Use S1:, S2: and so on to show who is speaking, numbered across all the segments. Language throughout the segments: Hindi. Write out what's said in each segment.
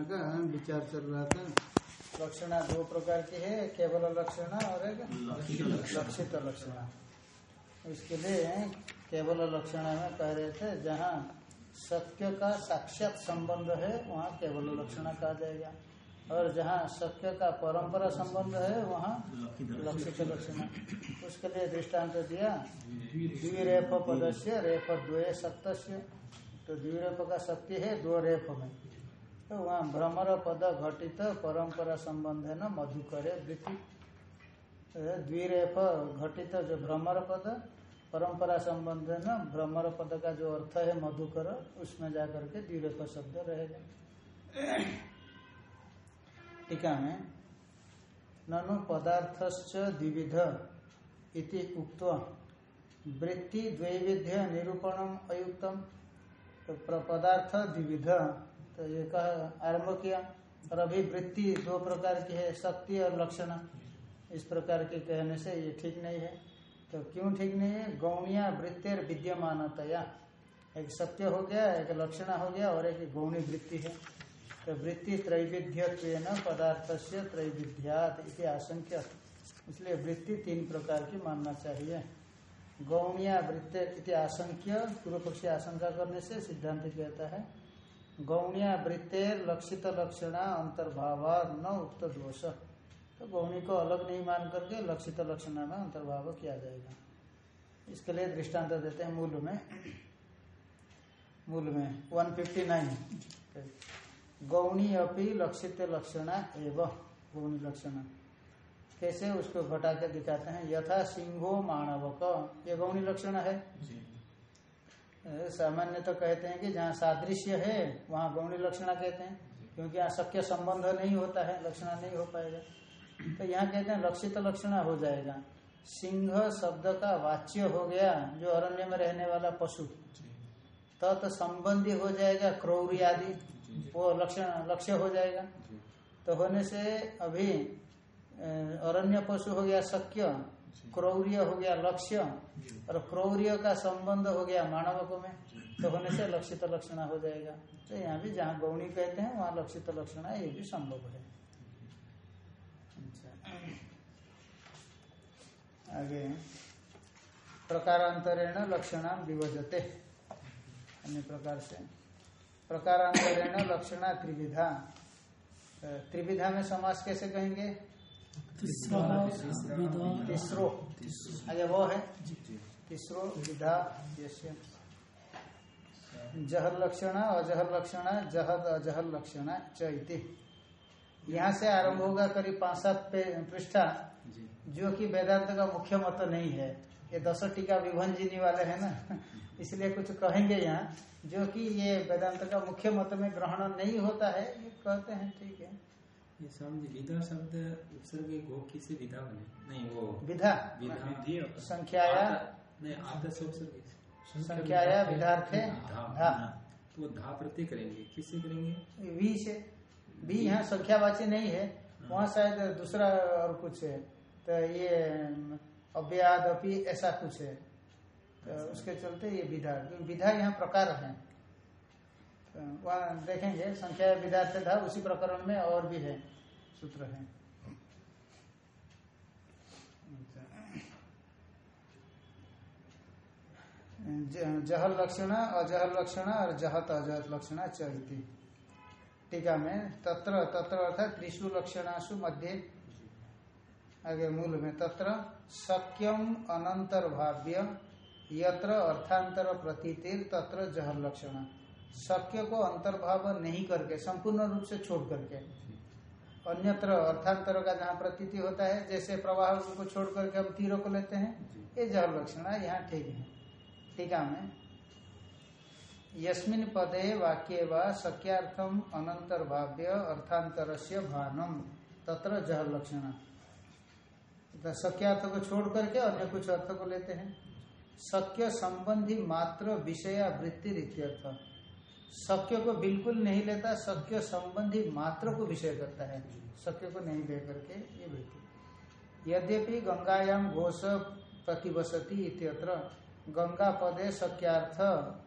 S1: लक्षणा का विचार चल रहा था। लक्षणा दो प्रकार की है केवल लक्षणा और एक लक्षित लक्षणा। इसके लिए केवल लक्षणा में कह रहे थे जहाँ सत्य का साक्षात संबंध है वहाँ केवल लक्षणा कहा जाएगा। और जहाँ सत्य का परंपरा संबंध है वहाँ लक्षित लक्षणा। उसके लिए दृष्टांत दिया। द्विरेफ पदस्य रेफ द्वय सत्य तो द्विरेप का सत्य है दो रेप में। तो वहाँ भ्रमर पद घटित परंपरा संबंध है न मधुकरे द्विरेफ घटित जो भ्रमर पद परंपरा संबंध है न भ्रमर पद का जो अर्थ है मधुकर, उसमें जाकर के द्विरेफ शब्द रहेगा। टीका में ननु पदार्थश्च द्विविध इति उक्त वृत्ति द्वैविध्य निरूपणम अयुक्तम तो पदार्थ द्विविध तो ये कह आरंभ किया और अभी वृत्ति दो प्रकार की है, शक्ति और लक्षण। इस प्रकार के कहने से ये ठीक नहीं है। तो क्यों ठीक नहीं है? गौणिया वृत्तिर विद्यमानतया। एक सत्य हो गया, एक लक्षण हो गया और एक गौणी वृत्ति है। तो वृत्ति त्रैविध्य पदार्थ से त्रैविध्यात आशंक्य। इसलिए वृत्ति तीन प्रकार की मानना चाहिए। गौणिया वृत्ति इति आशंक्य पूर्व पक्षी आशंका करने से सिद्धांत कहता है गौणिया वृत्तेर लक्षित लक्षणा अंतर्भाव न उक्त दोष। तो गौणी को अलग नहीं मान करके लक्षित लक्षणा में अंतर्भाव किया जाएगा। इसके लिए दृष्टांत देते हैं मूल में। मूल में 159 गौणी अपनी लक्षित लक्षणा एवं, गौणी लक्षणा। कैसे? उसको घटा के दिखाते हैं। यथा सिंहो मानवक। ये गौणी लक्षण है? सामान्य तो कहते हैं कि जहाँ सादृश्य है वहाँ गौणी लक्षणा कहते हैं क्योंकि यहाँ शक्य संबंध नहीं होता है लक्षणा नहीं हो पाएगा। तो यहाँ कहते हैं लक्षित लक्षणा हो जाएगा। सिंह शब्द का वाच्य हो गया जो अरण्य में रहने वाला पशु। तत् तो संबंधी हो जाएगा क्रौरी आदि वो लक्षण लक्ष्य हो जाएगा। तो होने से अभी अरण्य पशु हो गया शक्य क्रौर्य हो गया लक्ष्य और क्रौर्य का संबंध हो गया मानवक में तो होने से लक्षित लक्षणा हो जाएगा। तो यहाँ भी जहाँ गौणी कहते हैं वहाँ लक्षित लक्षणा ये भी संभव है। आगे। प्रकारांतरेण लक्षण विभजते अन्य प्रकार से। प्रकारांतरेण लक्षणा त्रिविधा। त्रिविधा में समास कैसे कहेंगे? तीसरो आगे वो है। तीसरो विधा जहर लक्षण अजहर लक्षण जहद अजहर लक्षण चैती। यहाँ से आरंभ होगा करीब पाँच सात पृष्ठा जो। कि वेदांत का मुख्य मत नहीं है। ये दस टीका विभंजनी वाले है ना। इसलिए कुछ कहेंगे यहाँ जो कि ये वेदांत का मुख्य मत में ग्रहण नहीं होता है ये कहते हैं ठीक है।
S2: ये समझ विधा शब्द उपसर्ग गो किसे विधा बने। नहीं वो
S1: विधा?
S2: विधि।
S1: संख्याया?
S2: नहीं आधा से उपसर्ग
S1: संख्याया विधार्थे?
S2: धा।
S1: धा।
S2: तो धा प्रति करेंगे। किससे करेंगे?
S1: वी से। वी यहाँ संख्यावाची नहीं है। वहाँ शायद दूसरा और कुछ है। तो ये अव्याद अपी ऐसा कुछ है। तो उसके चलते ये विधा। विधा यहाँ प्रकार है। वहाँ देखेंगे, संख्या विधार्थ था, उसी प्रकरण में और भी है, सूत्र है। जहल लक्षण, अजहल लक्षण और जहत अजहत लक्षण चलती टीका में तत्र तत्र अर्थात त्रिशु लक्षणासु मध्य, आगे मूल में तत्र सक्यम अनंतर भाव्य यत्र अर्थांतर प्रतीतिर, तत्र जहर लक्षण। शक्य को अंतर्भाव नहीं करके, संपूर्ण रूप से छोड़ करके। अन्यत्र अर्थांतर का जहाँ प्रतीति होता है, जैसे प्रवाह को छोड़ करके हम तीरों को लेते हैं, ये जहर लक्षण यहाँ ठीक है। टीका में यस्मिन पदे वाक्य व शक्यार्थम अनंतर्भाव्य अर्थांतर से भानम, तत्र जहर लक्षण। शक्यार्थ को छोड़ करके अन्य कुछ अर्थ को लेते हैं। शक्य संबंधी मात्र विषया वृत्ति इत्यर्थ शक्य को बिल्कुल नहीं लेता शक्य संबंधी मात्र को विषय करता है। शक्य को नहीं दे करके ये वृत्ति यद्यपि गंगायाम घोष प्रतिवसती इत्यत्र, गंगा पदे शक्यार्थ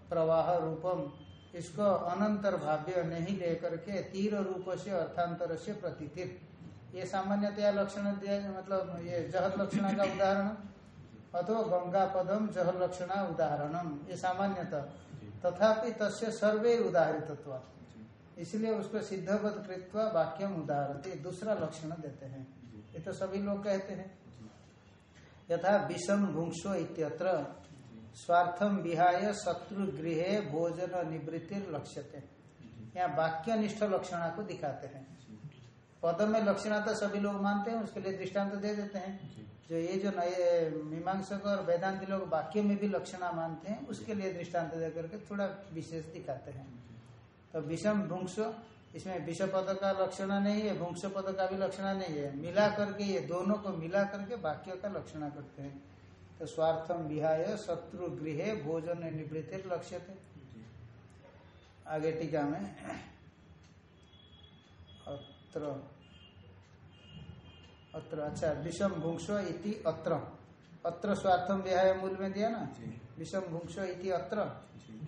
S1: प्रवाह रूपम, इसको अनंतर भाव्य नहीं लेकर के तीर रूप से अर्थांतर से प्रतितिर ये सामान्यतया लक्षण दिया मतलब ये जहत लक्षण का उदाहरण, अथवा गंगा पदम जह लक्षण उदाहरणम, ये सामान्यतः। तथापि तस्य सर्वे उदाहरित इसलिए उसको सिद्धवत कृत्वा वाक्य उदाहरण दूसरा लक्षण देते हैं। ये तो सभी लोग कहते हैं। यथा विषम भुंसो इत्यत्र स्वार्थम विहाय शत्रु गृह भोजन निवृत्ति लक्ष्यते यहाँ वाक्य निष्ठ लक्षणा को दिखाते हैं। पद में लक्षणा तो सभी लोग मानते हैं उसके लिए दृष्टांत तो दे देते हैं। जो। ये जो नए मीमांसक और वेदांति लोग वाक्य में भी लक्षणा मानते हैं उसके लिए दृष्टांत दे करके थोड़ा विशेष दिखाते हैं। तो विषम भुंस इसमें विष पद का लक्षण नहीं है भुंस पद का भी लक्षण नहीं है। मिला करके ये दोनों को मिला करके वाक्य का लक्षण करते हैं। तो स्वार्थम विहाय शत्रु गृह भोजन निवृत्ति लक्ष्य थे आगे टीका में। अत्र अत्र अच्छा विषम भुंसो इति अत्र। अत्र स्वार्थम विहाय मूल में दिया ना? विषम भुंसो इति अत्र।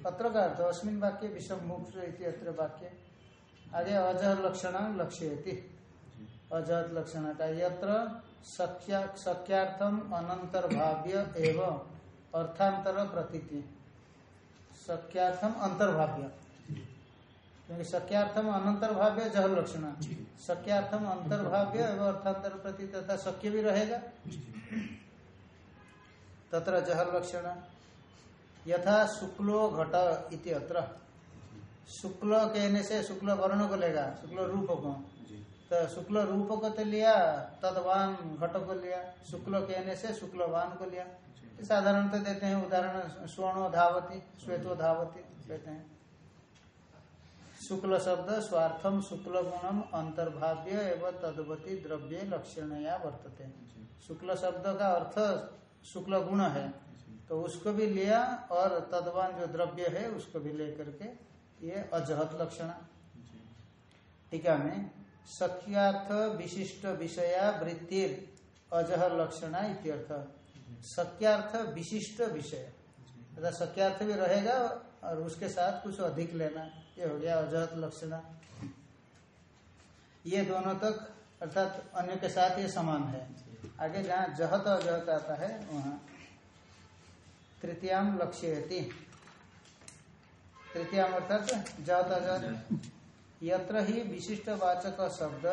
S1: अत्र का अर्थ अस्मिन वाक्य विषम भुंसो इति अत्र वाक्य। आगे अजह लक्षण लक्ष्य अजहत लक्षण का यत्र सख्यार्थम अनंतर भाव्य एवं अर्थांतर प्रतीति। सख्यार्थम अंतर्भाव्य क्योंकि सख्यार्थम अनंतर भाव्य जह लक्षण। सख्यार्थम अंतर्भाव्य एवं अर्थांतर प्रति तथा शक्य भी रहेगा। तत्र जह लक्षण। यथा शुक्लो घट इति अत्र। शुक्ल कहने से शुक्ल वर्ण को लेगा शुक्ल रूप को तो शुक्ल रूप को तो लिया तदवान घट को लिया शुक्ल कहने से शुक्लवान को लिया। साधारणतः देते हैं उदाहरण स्वर्णो धावती श्वेतो धावती कहते हैं। शुक्ल शब्द स्वार्थम शुक्ल गुणम अंतर्भाव्य एवं तदवती द्रव्य लक्षण या वर्तते शुक्ल शब्द का अर्थ शुक्ल गुण है। तो उसको भी लिया और तदवान जो द्रव्य है उसको भी लेकर के ये अजहत लक्षण। टीका में सख्यार्थ विशिष्ट विषया वृत्तिर अजह लक्षण इत्यर्थ। सख्यार्थ विशिष्ट विषय। सख्यार्थ भी रहेगा और उसके साथ कुछ अधिक लेना ये हो गया अजहत लक्षण। ये दोनों तक अर्थात अन्य के साथ ये समान है। आगे जहाँ जहत अजहत आता है वहाँ। तृतीयाम लक्ष्य तृतीयाम अर्थात जहत अजहत यत्र ही विशिष्ट वाचक शब्द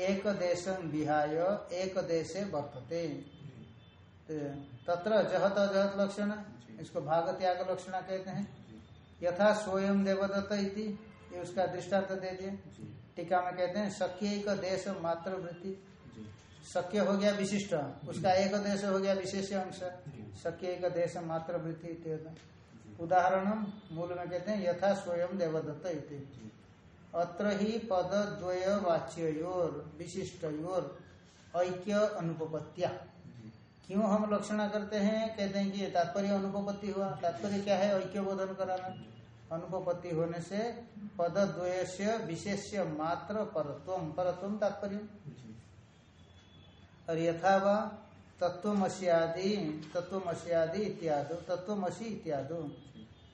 S1: एक देश विहाय एक देशे वर्तते। तत्र जहत अजहत लक्षण इसको भाग त्याग लक्षण कहते हैं। यथा स्वयं देवदत्त इति ये उसका दृष्टांत दे दिए। टीका में कहते हैं शक्य एक देश मात्र वृत्ति। शक्य हो गया विशिष्ट उसका एक देश हो गया विशेष अंश। शक्य एक देश मात्र वृत्ति उदाहरण मूल में कहते हैं यथा स्वयं देवदत्त इति। अत्र ही पद द्वय वाच्योर विशिष्टयोर ऐक्य अनुपत्या क्यों हम लक्षणा करते हैं? कहते हैं कि तात्पर्य अनुपपत्ति हुआ। तात्पर्य क्या है? ऐक्य बोधन कराना। अनुपपत्ति होने से पद द्वय विशेष मात्र परत्व। परत्व तात्पर्य। और यथा व तत्वमस्यादि तत्वमस्यादि इत्यादि तत्वमसी इत्यादि।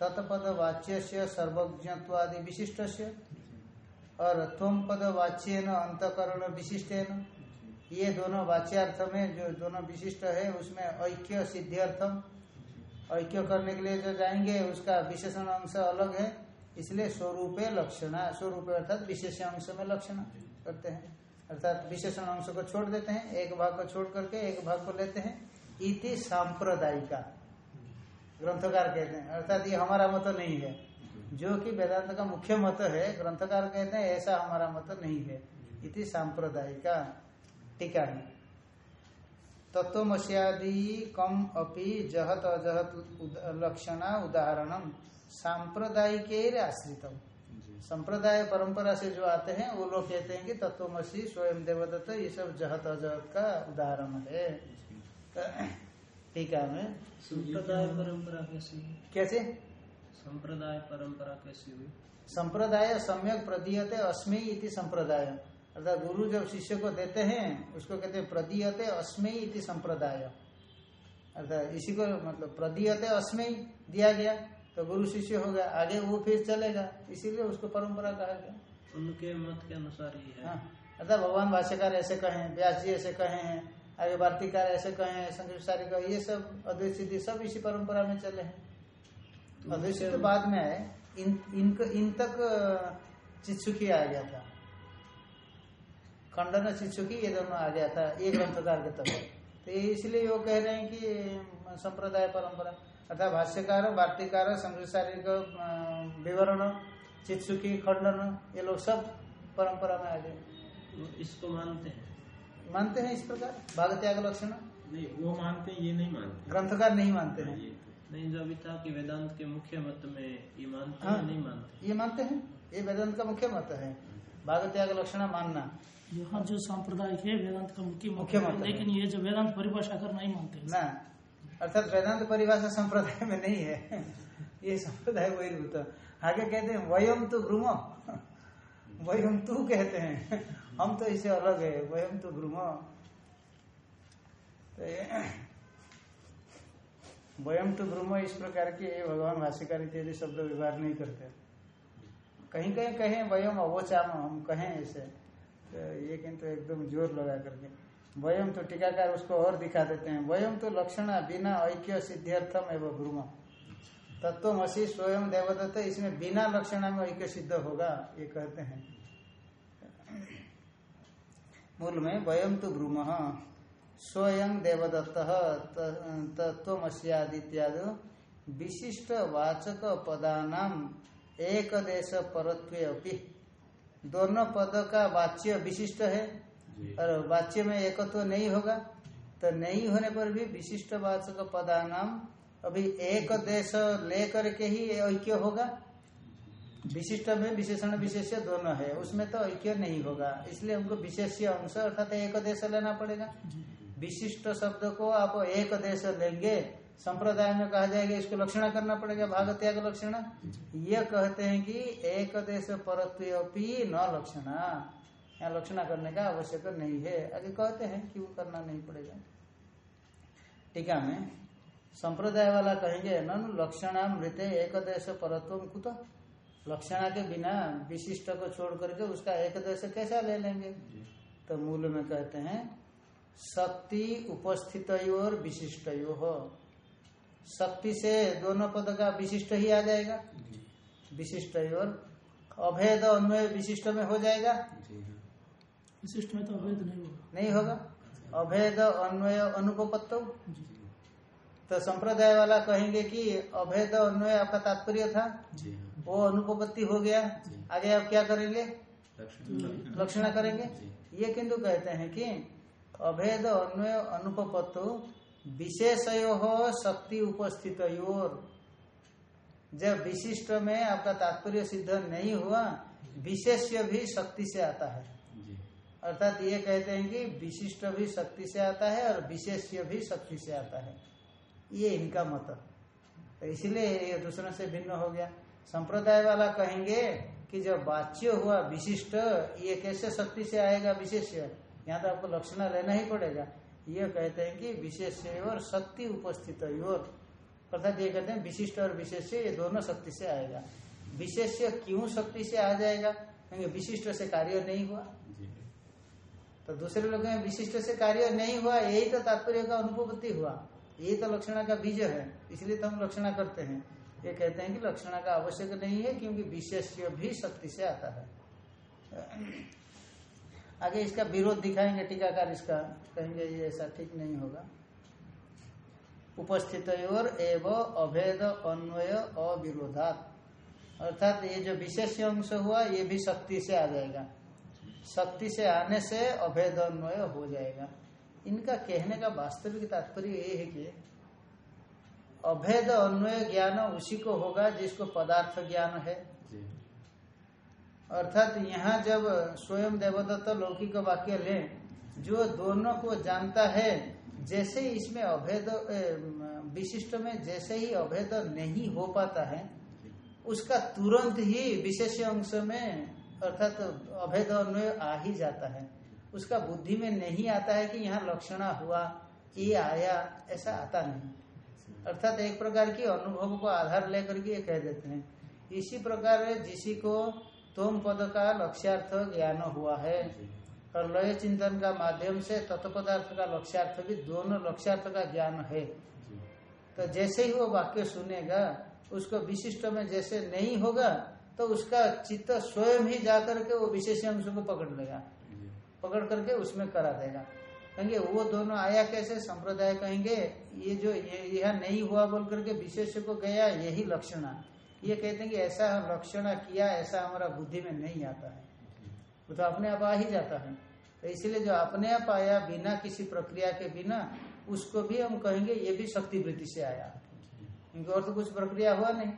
S1: तत्पद वाच्य से सर्वज्ञत्वादि विशिष्ट और तम पद वाच्य अंतकरण विशिष्ट ये दोनों वाच्यार्थ में जो दोनों विशिष्ट है, उसमें ऐक्य, सिद्ध्यर्थम। ऐक्य करने के लिए जो जाएँगे, उसका विशेषण अंश अलग है, इसलिए स्वरूप लक्षण, स्वरूप अर्थात विशेष अंश में लक्षण करते हैं। अर्थात विशेषण अंश को छोड़ देते हैं, एक भाग को छोड़ करके एक भाग को लेते हैं। इति सांप्रदायिका, ग्रंथकार कहते हैं। अर्थात ये हमारा मत नहीं है। जो कि वेदांत का मुख्य मत है, ग्रंथकार कहते हैं, ऐसा हमारा मत नहीं है। इति सांप्रदायिका। टीका है। तत्वमस्यादि कम अपि जहत अजहत लक्षणा उदाहरण सांप्रदायिक आश्रित संप्रदाय परंपरा से जो आते हैं वो लोग कहते हैं कि तत्वमसी स्वयं देवदत्त ये सब जहत अजहत का उदाहरण है। टीका में
S2: संप्रदाय परंपरा कैसी
S1: कैसे?
S2: संप्रदाय परंपरा कैसी हुई?
S1: संप्रदाय सम्यक प्रदीयते अस्मि इति संप्रदाय। अर्थात गुरु जब शिष्य को देते हैं उसको कहते हैं प्रदीयते अस्मय संप्रदाय। अर्थात इसी को मतलब प्रदीयते अस्मय दिया गया तो गुरु शिष्य हो गया आगे वो फिर चलेगा इसीलिए उसको परंपरा कहा गया।
S3: उनके मत के अनुसार ही है।
S1: हाँ अर्थात भगवान भाष्यकार ऐसे कहे हैं व्यास जी ऐसे कहे हैं आगे वार्तिकार ऐसे कहे हैं संकृष्टारी का ये सब अद्वैत सिद्धि सब इसी परंपरा में चले हैं। अद्वैत सिद्धि बाद में आए इन इन, इन तक चित्सुखी आ गया था। खंडन चित्सुखी ये दोनों आ गया था ये ग्रंथकार के तक तो इसलिए वो कह रहे हैं कि संप्रदाय परंपरा अर्थात भाष्यकार वार्तिकार संकृष्टारी का विवरण चित्सुखी खंडन ये लोग सब परंपरा में आ गए।
S3: इसको मानते हैं।
S1: मानते हैं इस प्रकार? भाग त्याग लक्षण?
S2: नहीं वो मानते हैं ये नहीं मानते।
S1: ग्रंथकार नहीं मानते हैं।
S2: तो-
S3: नहीं जो अभी था कि वेदांत के मुख्य मत में ये मानते
S1: हाँ।
S3: हैं नहीं मानते
S1: ये मानते हैं। ये वेदांत का मुख्य मत है। भाग त्याग लक्षण मानना।
S4: यहाँ जो सांप्रदायिक है वेदांत का मुख्य
S1: मुख्य मत।
S4: लेकिन ये जो वेदांत परिभाषा कर नहीं मानते।
S1: ना अर्थात वेदांत परिभाषा संप्रदाय में नहीं है ये संप्रदाय वही आगे कहते हैं वयम तो ब्रूम वयम तू कहते हैं हम तो इसे अलग है वयम तो ब्रूम तो वयम तो ब्रूम इस प्रकार के भगवान भाष्यकार इत्यादि शब्द व्यवहार नहीं करते कहीं कहीं कहें वयम अवोचाम हम कहें ऐसे तो ये किंतु एकदम ज़ोर लगा करके। वयम तो टीकाकार उसको और दिखा देते हैं। वयम तो लक्षण बिना ऐक्य सिद्ध्यर्थम एवं ब्रूम। तत्वमसी स्वयं देवदत्त, इसमें बिना लक्षण में ऐक्य सिद्ध होगा, ये कहते हैं। मूल में वयम तो ब्रूम। स्वयं देवदत्त तत्वमस्यादित्याद विशिष्ट वाचक पदा एक देश परत्वे अपि। दोनों पद का वाच्य विशिष्ट है। और वाच्य में एकत्व तो नहीं होगा तो नहीं होने पर भी विशिष्ट वाचक पदानाम अभी एक देश लेकर के ही ऐक्य होगा। विशिष्ट में विशेषण विशेष्य दोनों है उसमें तो ऐक्य नहीं होगा। इसलिए हमको विशेष्य अंश अर्थात एक देश लेना पड़ेगा। विशिष्ट शब्द को आप एक देश लेंगे संप्रदाय में कहा जाएगा, इसको लक्षण करना पड़ेगा भाग त्याग लक्षण। ये कहते हैं कि एक देश परत्वी न लक्षणा। यहाँ लक्षणा करने का आवश्यक नहीं है। आगे कहते हैं क्यों करना नहीं पड़ेगा। टीका में संप्रदाय वाला कहेंगे, नन लक्षणा मृत एक देश परत्व कुत। लक्षणा के बिना विशिष्ट को छोड़ करके उसका एक देश कैसा ले लेंगे? तो मूल में कहते हैं, शक्ति उपस्थित और विशिष्ट हो शक्ति से दोनों पद का विशिष्ट ही आ जाएगा। विशिष्ट और अभेद अन्वय विशिष्ट में हो जाएगा।
S2: हाँ।
S4: विशिष्ट में तो अवैध नहीं होगा।
S1: नहीं होगा। अभेद अन्वय अनुपत्त तो संप्रदाय वाला कहेंगे कि अभेद अन्वय आपका तात्पर्य था।
S2: जी हाँ।
S1: वो अनुपत्ति हो गया। आगे आप क्या करेंगे?
S2: लक्षण।
S1: लक्षणा। करेंगे। ये किंतु कहते हैं कि अभेद अन्वय अनुपत्तु विशेषयो शक्ति उपस्थित जब विशिष्ट में आपका तात्पर्य सिद्ध नहीं हुआ विशेष्य भी शक्ति से आता है। अर्थात ये कहते हैं कि विशिष्ट भी शक्ति से आता है और विशेष्य भी शक्ति से आता है। ये इनका मत। तो इसलिए ये दूसरों से भिन्न हो गया। संप्रदाय वाला कहेंगे कि जब वाच्य हुआ विशिष्ट ये कैसे शक्ति से आएगा विशेष्य? यहाँ तो आपको लक्षण लेना ही पड़ेगा। ये कहते हैं कि विशेष्य और शक्ति उपस्थित और अर्थात ये कहते हैं विशिष्ट और विशेष्य ये दोनों शक्ति से आएगा। विशेष्य क्यों शक्ति से आ जाएगा? क्योंकि विशिष्ट से कार्य नहीं हुआ। तो दूसरे लोग विशिष्ट से कार्य नहीं हुआ यही तो तात्पर्य का अनुपत्ति हुआ। यही तो लक्षणा का बीज है इसलिए तो हम लक्षणा करते हैं। ये कहते हैं कि लक्षणा का आवश्यक नहीं है क्योंकि विशेष भी शक्ति से आता है। आगे इसका विरोध दिखाएँगे, टीकाकार इसका कहेंगे, ये ऐसा ठीक नहीं होगा। उपस्थित और एवं अभेद अन्वय अविरोधात। अर्थात ये जो विशेष अंश हुआ, ये भी शक्ति से आ जाएगा। शक्ति से आने से अभेद अन्वय हो जाएगा। इनका कहने का वास्तविक तात्पर्य ये है कि अभेद अन्वय ज्ञान उसी को होगा जिसको पदार्थ ज्ञान है। अर्थात यहाँ जब स्वयं देवदत्त लौकिक वाक्य ले, जो दोनों को जानता है, जैसे इसमें अभेद विशिष्ट में जैसे ही अभेद नहीं हो पाता है, उसका तुरंत ही विशेष अंश में अर्थात अभेद अन्वय आ ही जाता है। उसका बुद्धि में नहीं आता है कि यहाँ लक्षणा हुआ, ये आया, ऐसा आता नहीं। अर्थात एक प्रकार की अनुभव को आधार लेकर के ये कह देते हैं। इसी प्रकार जिसी को तोम पद का लक्ष्यार्थ ज्ञान हुआ है। और लय चिंतन का माध्यम से तत्पदार्थ का लक्ष्यार्थ भी दोनों लक्ष्यार्थ का ज्ञान है। तो जैसे ही वो वाक्य सुनेगा उसको विशिष्ट में जैसे नहीं होगा तो उसका चित्त स्वयं ही जाकर के वो विशेष अंश को पकड़ लेगा। पकड़ करके उसमें करा देगा। कहेंगे वो दोनों आया कैसे? संप्रदाय कहेंगे ये जो यह नहीं हुआ बोल करके विशेष को गया यही लक्षणा ये कहते हैं कि ऐसा लक्षणा किया, ऐसा हमारा बुद्धि में नहीं आता है। वो तो अपने आप आ ही जाता है। तो इसलिए जो अपने आप आया बिना किसी प्रक्रिया के बिना, उसको भी हम कहेंगे ये भी शक्ति वृत्ति से आया। क्योंकि और तो कुछ प्रक्रिया हुआ नहीं।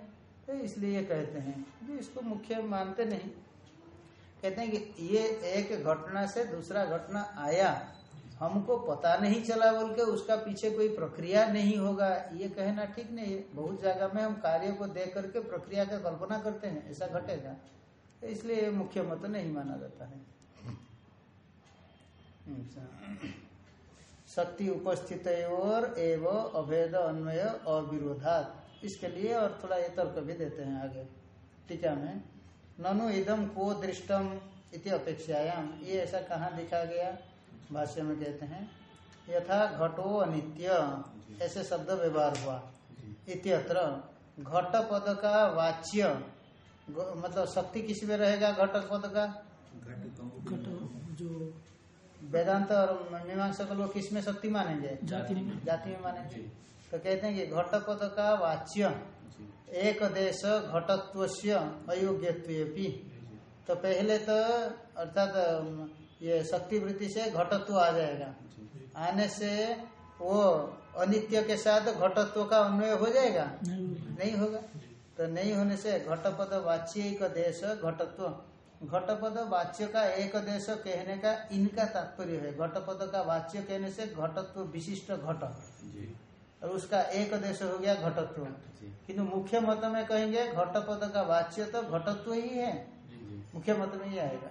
S1: तो इसलिए ये कहते हैं। जो इसको मुख्य मानते नहीं। कहते हैं कि ये एक घटना से दूसरा घटना आया। हमको पता नहीं चला बोल के उसका पीछे कोई प्रक्रिया नहीं होगा। ये कहना ठीक नहीं है। बहुत जगह में हम कार्य को देख करके प्रक्रिया का कल्पना करते हैं। ऐसा घटेगा। तो इसलिए मुख्य मत नहीं माना जाता है। अच्छा। शक्ति उपस्थित और एवं अभेद अन्वय अविरोधात। इसके लिए और थोड़ा ये तर्क भी देते हैं आगे। टीका में। ननु इदम को दृष्टम इति अपेक्षायाम ये ऐसा कहाँ दिखा गया? भाष्य में कहते हैं यथा घटो अनित्य ऐसे शब्द व्यवहार हुआ। इत्यत्र घट पद का वाच्य मतलब शक्ति किसमें रहेगा घट पद का?
S2: घट
S4: जो
S1: वेदांत और मीमांसा लोग किसमें शक्ति मानेंगे?
S4: जाति में।
S1: जाति में। मानेंगे। तो कहते हैं कि घट पद का वाच्य एक देश घटत्व से अयोग्यत्वी तो पहले तो अर्थात ये शक्ति वृत्ति से घटत्व आ जाएगा। आने से वो अनित्य के साथ घटत्व का अन्वय हो जाएगा?
S4: नहीं
S1: नहीं होगा। तो नहीं होने से घटपद वाच्य एक देश घटत्व। घटपद वाच्य का एक देश कहने का इनका तात्पर्य है। घटपद का वाच्य कहने से घटत्व विशिष्ट घट। और उसका एक देश हो गया घटत्व। किंतु मुख्य मत में कहेंगे घटपद का वाच्य तो घटत्व ही है। मुख्य मत में ही आएगा।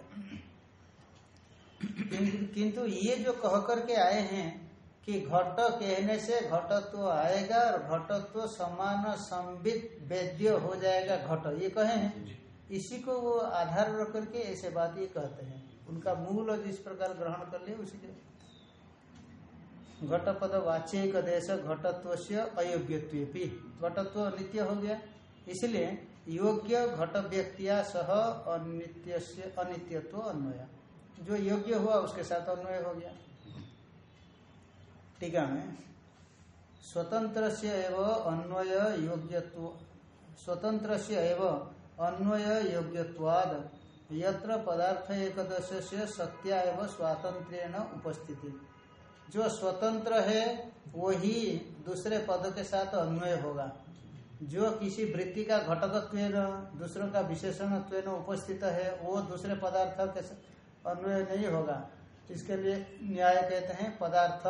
S1: किंतु- ये जो कह करके आए हैं कि घट कहने से घटत्व तो आएगा और घटत्व तो समान संबित वेद्य हो जाएगा घट। ये कहे? हैं इसी को वो आधार रख करके ऐसे बात ये कहते हैं। उनका मूल जिस प्रकार ग्रहण कर लिए उसी के। घटपद वाच्यिक देश घटत्व से अयोग्यत्व घटत्व नित्य हो गया। इसलिए योग्य घट व्यक्तिया सह अनित्य अनित्यत्व अन्वय। जो योग्य हुआ उसके साथ अन्वय हो गया। टीका में स्वतंत्र से एवं अन्वय योग्यत्व स्वतंत्र से एवं अन्वय योग्यवाद यत्र पदार्थ एकदश से सत्या एवं स्वातंत्र उपस्थिति। जो स्वतंत्र है, वही दूसरे पद के साथ अन्वय होगा। जो किसी वृत्ति का घटकत्व दूसरों का विशेषणत्व उपस्थित है, वो दूसरे पदार्थ के साथ अन्वय नहीं होगा। इसके लिए न्याय कहते हैं पदार्थ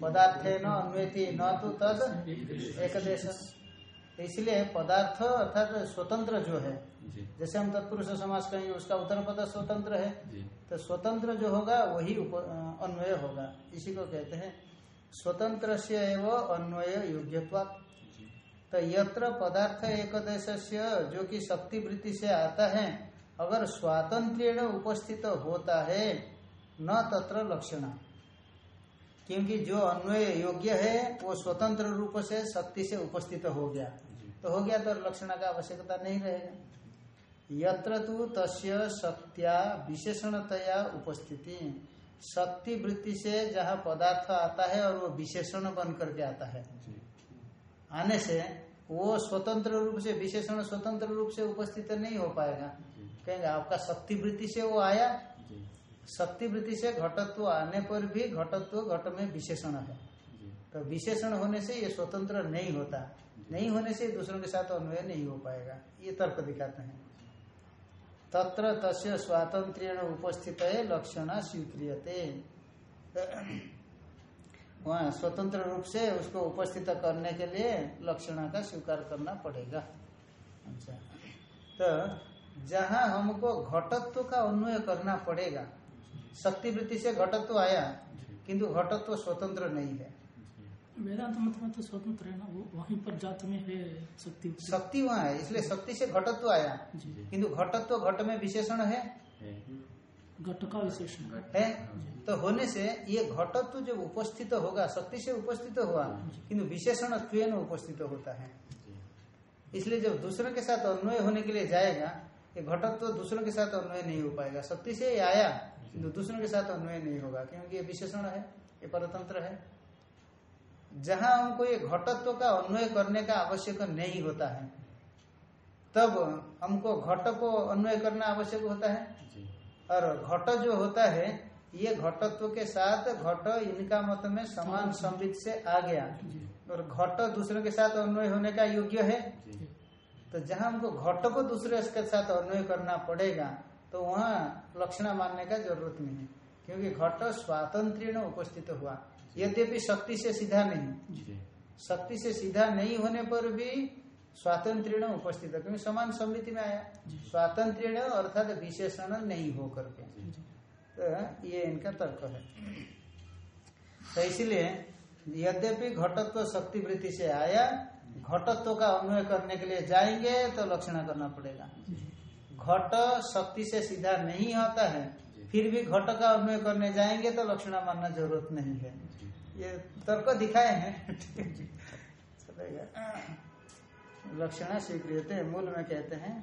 S1: पदार्थे न अन्वेति न तो तद एक देश इसलिए पदार्थ अर्थात स्वतंत्र जो है जैसे हम तत्पुरुष समाज कहेंगे उसका उत्तर पद स्वतंत्र है। तो स्वतंत्र जो होगा वही अन्वय होगा। इसी को कहते हैं स्वतंत्र से एवं अन्वय योग्यत्वा
S2: जी।
S1: तो यत्र पदार्थ एक जो कि शक्ति वृत्ति से आता है अगर स्वातंत्र उपस्थित होता है न तत्र लक्षण। क्योंकि जो अन्वय योग्य है वो स्वतंत्र रूप से शक्ति से उपस्थित हो गया। तो हो गया तो लक्षण का आवश्यकता नहीं रहेगा। यत्र तु तस्य शक्तिया विशेषणतया उपस्थिति। शक्ति वृत्ति से जहाँ पदार्थ आता है और वो विशेषण बन करके आता है। आने से वो स्वतंत्र रूप से विशेषण स्वतंत्र रूप से उपस्थित नहीं हो पाएगा। कहेंगे आपका शक्ति वृत्ति से वो आया। शक्ति वृत्ति से घटत्व आने पर भी घटत्व घट में विशेषण है। तो विशेषण होने से ये स्वतंत्र नहीं होता। नहीं होने से दूसरों के साथ अन्वय नहीं हो पाएगा। ये तर्क दिखाते हैं। तत्र तस्य स्वातंत्र उपस्थित है लक्षण स्वीक्रियते। वहाँ स्वतंत्र रूप से उसको उपस्थित करने के लिए लक्षण का स्वीकार करना पड़ेगा। अच्छा। तो जहाँ हमको घटत्व का अन्वय करना पड़ेगा। शक्ति वृत्ति से घटत्व आया किंतु घटत्व स्वतंत्र नहीं है।
S4: वेदांत मत में तो स्वतंत्र है ना वो वहीं पर जात में है शक्ति
S1: शक्ति वहाँ है इसलिए शक्ति से घटत्व आया। किंतु घटत्व घट में विशेषण है?
S4: घट का विशेषण।
S1: है? तो होने से ये घटत्व जब उपस्थित होगा शक्ति से उपस्थित हुआ किंतु विशेषण त्वेन उपस्थित होता है। इसलिए जब दूसरों के साथ अन्वय होने के लिए जाएगा घटत्व दूसरों के साथ अन्वय नहीं हो पाएगा। शक्ति से आया किंतु दूसरों के साथ अन्वय नहीं होगा क्योंकि ये विशेषण है ये परतंत्र है। जहाँ हमको ये घटत्व का अन्वय करने का आवश्यक नहीं होता है तब हमको घट को अन्वय करना आवश्यक होता है। और घट जो होता है ये घटत्व के साथ घट इनका मत में समान संबित से आ गया। और घट दूसरों के साथ अन्वय होने का योग्य है। तो जहाँ हमको घट को दूसरे के साथ अन्वय करना पड़ेगा तो वहाँ लक्षणा मानने का ज़रूरत नहीं है क्योंकि घट स्वातंत्र उपस्थित हुआ। यद्यपि शक्ति से सीधा नहीं। शक्ति से सीधा नहीं होने पर भी स्वातंत्र उपस्थित है क्योंकि समान समिति में आया। स्वातंत्र अर्थात विशेषण नहीं हो करके। तो ये इनका तर्क है। तो इसलिए यद्यपि घटत्व शक्ति वृत्ति से आया घटत्व का अन्वय करने के लिए जाएँगे तो लक्षण करना पड़ेगा। घट शक्ति से सीधा नहीं होता है, फिर भी घट का अन्वय करने जाएँगे तो लक्षण मानना ज़रूरत नहीं है। ये तर्क दिखाए हैं। लक्षणा स्वीकृत मूल में कहते हैं,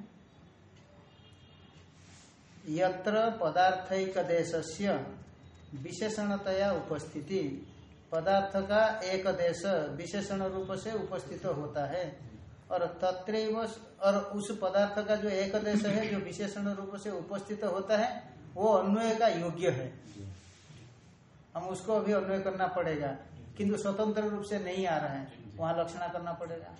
S1: यत्र पदार्थक देशस्य विशेषणतया उपस्थिति। पदार्थ का एक देश विशेषण रूप से उपस्थित होता है। और तत्रैव और उस पदार्थ का जो एक देश है, जो विशेषण रूप से उपस्थित होता है, वो अन्वय का योग्य है। हम उसको अभी अन्वय करना पड़ेगा। किंतु स्वतंत्र रूप से नहीं आ रहा है। वहाँ लक्षणा करना पड़ेगा।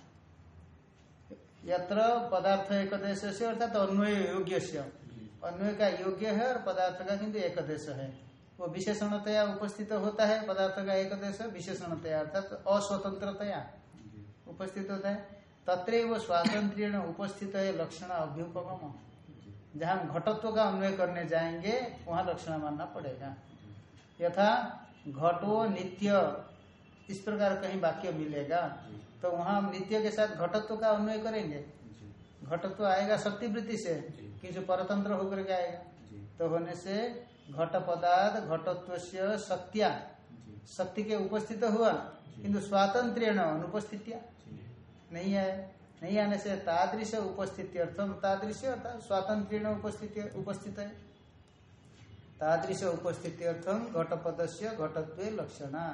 S1: यत्र पदार्थ एक देश से, अर्थात अन्वय योग्य से। अन्वय का योग्य है और पदार्थ का किंतु एक देश है। वो विशेषणतया उपस्थित होता है पदार्थ का एक देश विशेषणतया अर्थात अस्वतंत्रतया उपस्थित होता है। तत्र स्वातंत्र उपस्थित है लक्षण अभ्युपगम। जहाँ हम घटत्व का अन्वय करने जाएँगे वहाँ लक्षण मानना पड़ेगा। यथा घटो नित्य इस प्रकार कहीं वाक्य मिलेगा तो वहाँ हम नित्य के साथ घटत्व का अन्वय करेंगे। घटत्व आएगा शक्ति वृत्ति से कि जो परतंत्र होकर के आएगा। तो होने से घट पदार्थ घटत्व से शक्तिया शक्ति के उपस्थित हुआ किंतु स्वातंत्र अनुपस्थितिया नहीं आए नहीं आने से तादृश उपस्थिति अर्थम तादृश अर्थात स्वातंत्र उपस्थिति उपस्थित है। तादृश उपस्थिति अर्थम घटपद से घटत्व लक्षणा।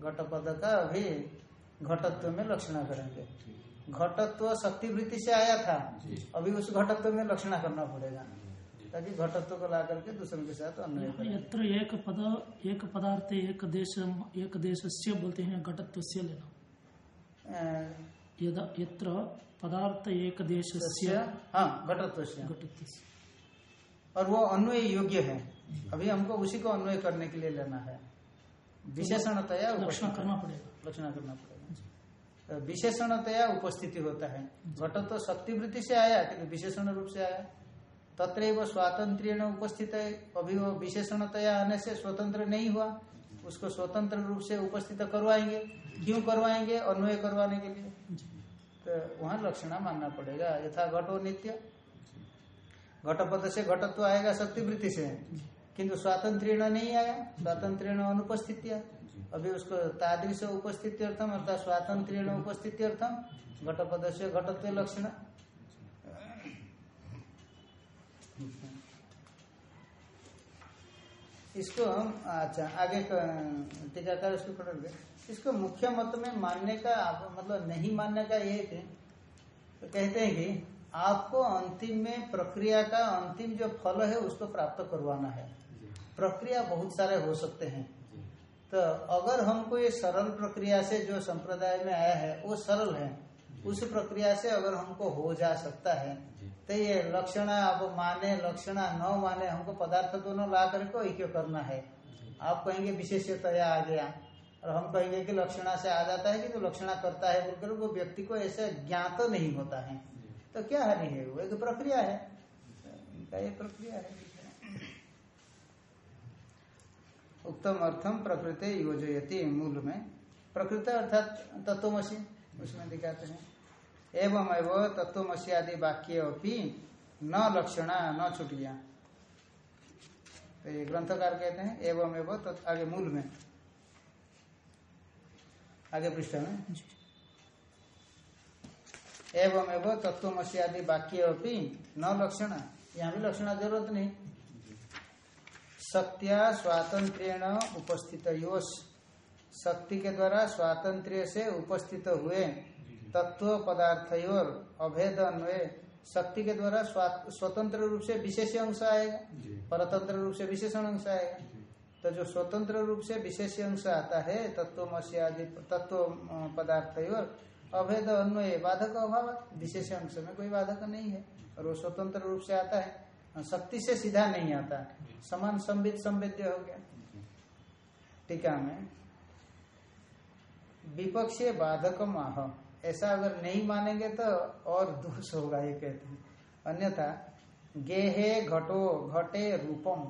S1: घटपद का अभी घटत्व में लक्षणा करेंगे। घटत्व शक्ति वृत्ति से आया था। अभी उस घटत्व में लक्षणा करना पड़ेगा। ताकि घटत्व को ला करके दूसरों के साथ अन्वय
S4: यत्र एक पद एक पदार्थ एक देश एक देशस्य बोलते हैं घटत्व से लेना यत्र पदार्थ एक देशस्य
S1: हाँ घटत्व से
S4: घटत्व से।
S1: और वो अन्वय योग्य है। अभी हमको उसी को अन्वय करने के लिए लेना है। विशेषणतया
S4: लक्षण करना पड़ेगा।
S1: लक्षणा करना पड़ेगा। तो विशेषणतया उपस्थिति होता है। घट तो शक्ति वृत्ति से आया किंतु विशेषण रूप से आया? तत्र स्वातंत्र उपस्थित है। अभी वो विशेषणतया आने से स्वतंत्र नहीं हुआ। उसको स्वतंत्र रूप से उपस्थित करवाएँगे। क्यों करवाएँगे अन्वय करवाने के लिए? तो वहाँ लक्षणा मानना पड़ेगा। यथा घटो नित्य। घटपद से घटत्व आएगा शक्ति वृत्ति से। किंतु स्वातंत्र नहीं आया। स्वातंत्र अनुपस्थितिया। अभी उसको तादृश उपस्थिति अर्थम अर्थात स्वातंत्र उपस्थिति अर्थम घटपद से घटत्व लक्षण। इसको हम अच्छा आगे टीकाकार इसको पढ़ेंगे इसको मुख्य मत में मानने का आप- मतलब नहीं मानने का ये थे तो कहते हैं कि आपको अंतिम में प्रक्रिया का अंतिम जो फल है उसको प्राप्त करवाना है। प्रक्रिया बहुत सारे हो सकते हैं। तो अगर हमको ये सरल प्रक्रिया से जो संप्रदाय में आया है वो सरल है उस प्रक्रिया से अगर हमको हो जा सकता है तो ये लक्षणा अब माने, लक्षण न माने, हमको पदार्थ दोनों ला करके ऐक्य करना है? आप कहेंगे विशेषतया आ गया। और हम कहेंगे कि लक्षणा से आ जाता है कि तो लक्षणा करता है बोलकर वो व्यक्ति को ऐसे ज्ञात तो नहीं होता है। तो क्या हानि है? वो एक प्रक्रिया है। इनका ये प्रक्रिया है। उत्तम अर्थम प्रकृति योजयति मूल में। प्रकृति अर्थात तत्वमसी, उसमें दिखाते हैं। एवं एवं तत्वमसी आदि वाक्य भी न लक्षणा, न छुटिया। तो ये ग्रंथकार कहते हैं एवं एवं तत् आगे मूल में। आगे पृष्ठ में। एवं एवं तत्वमसी आदि वाक्य भी न लक्षण। यहाँ भी लक्षण ज़रूरत नहीं। शक्तिया स्वातंत्र उपस्थित योश शक्ति के द्वारा स्वातंत्र्य से उपस्थित हुए। तत्व पदार्थ और अभेद अन्वय शक्ति के द्वारा स्वतंत्र रूप से विशेष अंश आएगा। परतंत्र रूप से विशेषण अंश आएगा। तो जो स्वतंत्र रूप से विशेष अंश आता है तत्व आदि तत्व पदार्थ और अभेद अन्वय बाधक अभाव विशेष अंश में कोई बाधक नहीं है। और वो स्वतंत्र रूप से आता है। शक्ति से सीधा नहीं आता समान संबित संवेद्य हो गया। टीका में विपक्षीय बाधक माह ऐसा अगर नहीं मानेंगे तो और दोष होगा ये कहते हैं। अन्यथा गेहे घटो घटे रूपम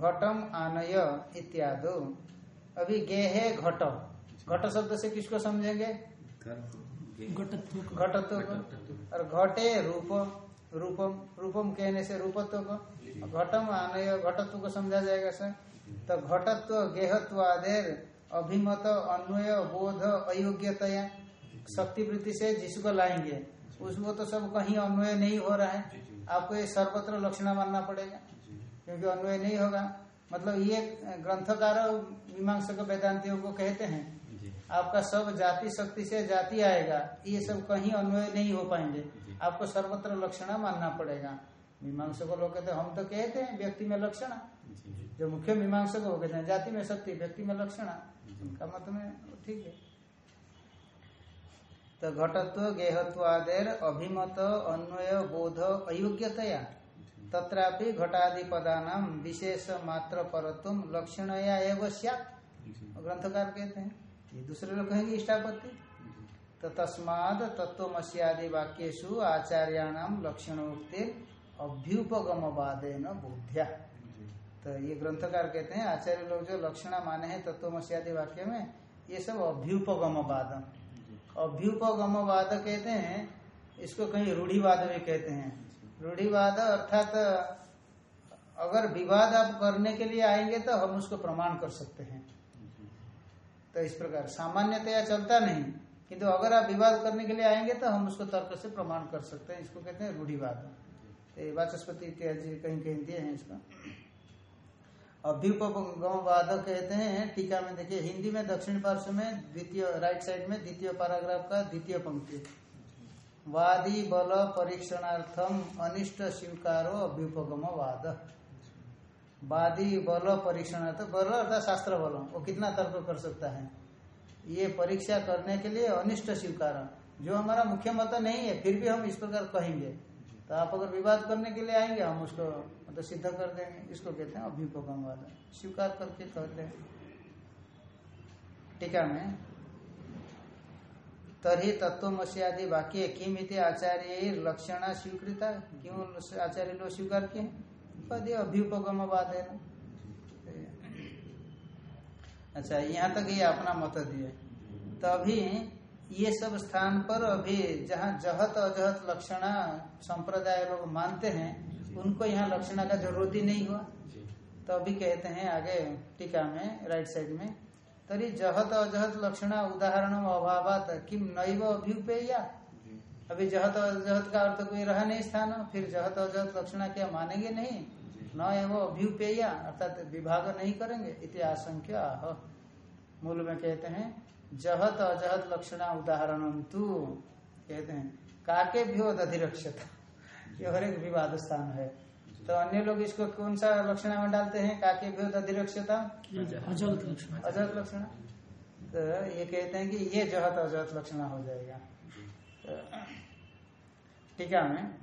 S1: घटम आनय इत्यादि। अभी गेहे घट घट शब्द से किसको समझेंगे?
S4: घटत्व को।
S1: और घटे रूप रूपम रूपम कहने से रूपत्व को। घटम आनय घटत्व को समझा जाएगा सर। तो घटत्व गेहत्व आदेर अभिमत अन्वय बोध अयोग्यतया। शक्ति वृत्ति से जिसको लाएँगे उसको तो सब कहीं अन्वय नहीं हो रहा है। आपको ये सर्वत्र लक्षण मानना पड़ेगा क्योंकि अन्वय नहीं होगा। मतलब ये ग्रंथकार मीमांसक वेदांतियों को कहते हैं आपका सब जाति शक्ति से जाति आएगा ये सब कहीं अन्वय नहीं हो पाएँगे। आपको सर्वत्र लक्षण मानना पड़ेगा। मीमांसक लोग कहते हम तो कहते हैं व्यक्ति में लक्षणा। जो। मुख्य मीमांसक वो कहते हैं जाति में शक्ति व्यक्ति में लक्षण। उनका मत में ठीक है। तो घटत्व गेहत्व आदेर अभिमत अन्वय बोध अयोग्यतया। तत्रापि घटादि पदानाम विशेष मात्र परत्व लक्षणया एवं स्यात्। ग्रंथकार कहते हैं ये दूसरे लोग कहेंगे इष्टापत्ति। तो तस्माद तत्वमस्यादि वाक्यु आचार्याणाम लक्षणोक्ति अभ्युपगम वादे न बोध्या तो ये ग्रंथकार कहते हैं आचार्य लोग जो लक्षणा माने हैं तत्वमस्यादि वाक्य में ये सब अभ्युपगम अभ्युपगम वाद कहते हैं, इसको कहीं रूढ़िवाद भी कहते हैं। रूढ़िवाद अर्थात, अगर विवाद आप करने के लिए आएँगे तो हम उसको प्रमाण कर सकते हैं। तो इस प्रकार, सामान्यतया चलता नहीं, किंतु तो अगर आप विवाद करने के लिए आएँगे तो हम उसको तर्क से प्रमाण कर सकते हैं, इसको कहते हैं रूढ़िवाद। तो वाचस्पति इत्यादि कहीं कहीं दिए हैं इसका। अभ्युपगमवाद कहते हैं, टीका में देखिए, हिंदी में, दक्षिण पार्श्व में, द्वितीय, राइट साइड में, द्वितीय पैराग्राफ का द्वितीय पंक्ति। वादी बल परीक्षणार्थम अनिष्ट स्वीकारो अभ्युपगम वाद। वादी बल परीक्षणार्थ, बल अर्थात शास्त्र बल, वो कितना तर्क कर सकता है? ये परीक्षा करने के लिए अनिष्ट स्वीकार। जो हमारा मुख्य मत नहीं है, फिर भी हम इस प्रकार कहेंगे। तो आप अगर विवाद करने के लिए आएँगे, हम उसको मतलब सिद्ध कर देंगे इसको कहते हैं अभ्युपगम वाद स्वीकार करके कर दें टीका में? तरी तत्वमसी वाक्य किम इति आचार्य लक्षणा स्वीकृता? क्यों आचार्य लोग स्वीकार किए पदे अभ्युपगम वाद है अच्छा यहाँ तक ये अपना मत दिए। तभी ये सब स्थान पर अभी जहाँ जहत अजहत लक्षणा संप्रदाय लोग मानते हैं उनको यहाँ लक्षण का ज़रूरत ही नहीं हुआ। तो अभी कहते हैं आगे टीका में राइट साइड में तरी जहत अजहत लक्षण उदाहरण अभाव किम नैव अभ्युपेया। अभी जहत अजहत का अर्थ कोई रहा नहीं स्थान फिर जहत अजहत लक्षण क्या मानेंगे नहीं? न एवं अभ्युपेया अर्थात विभाग नहीं करेंगे इति आशंक्य। आह। मूल में कहते हैं जहत अजहत लक्षण उदाहरण तू। कहते हैं काके भ्यो अधिरक्षता ये हर एक विवाद स्थान है। तो अन्य लोग इसको कौन सा लक्षणा में डालते हैं? काके भ्यो अधिरक्षता?
S4: अजगत लक्षण।
S1: तो ये कहते हैं कि ये जहत अजहत लक्षण हो जाएगा। तो टीका में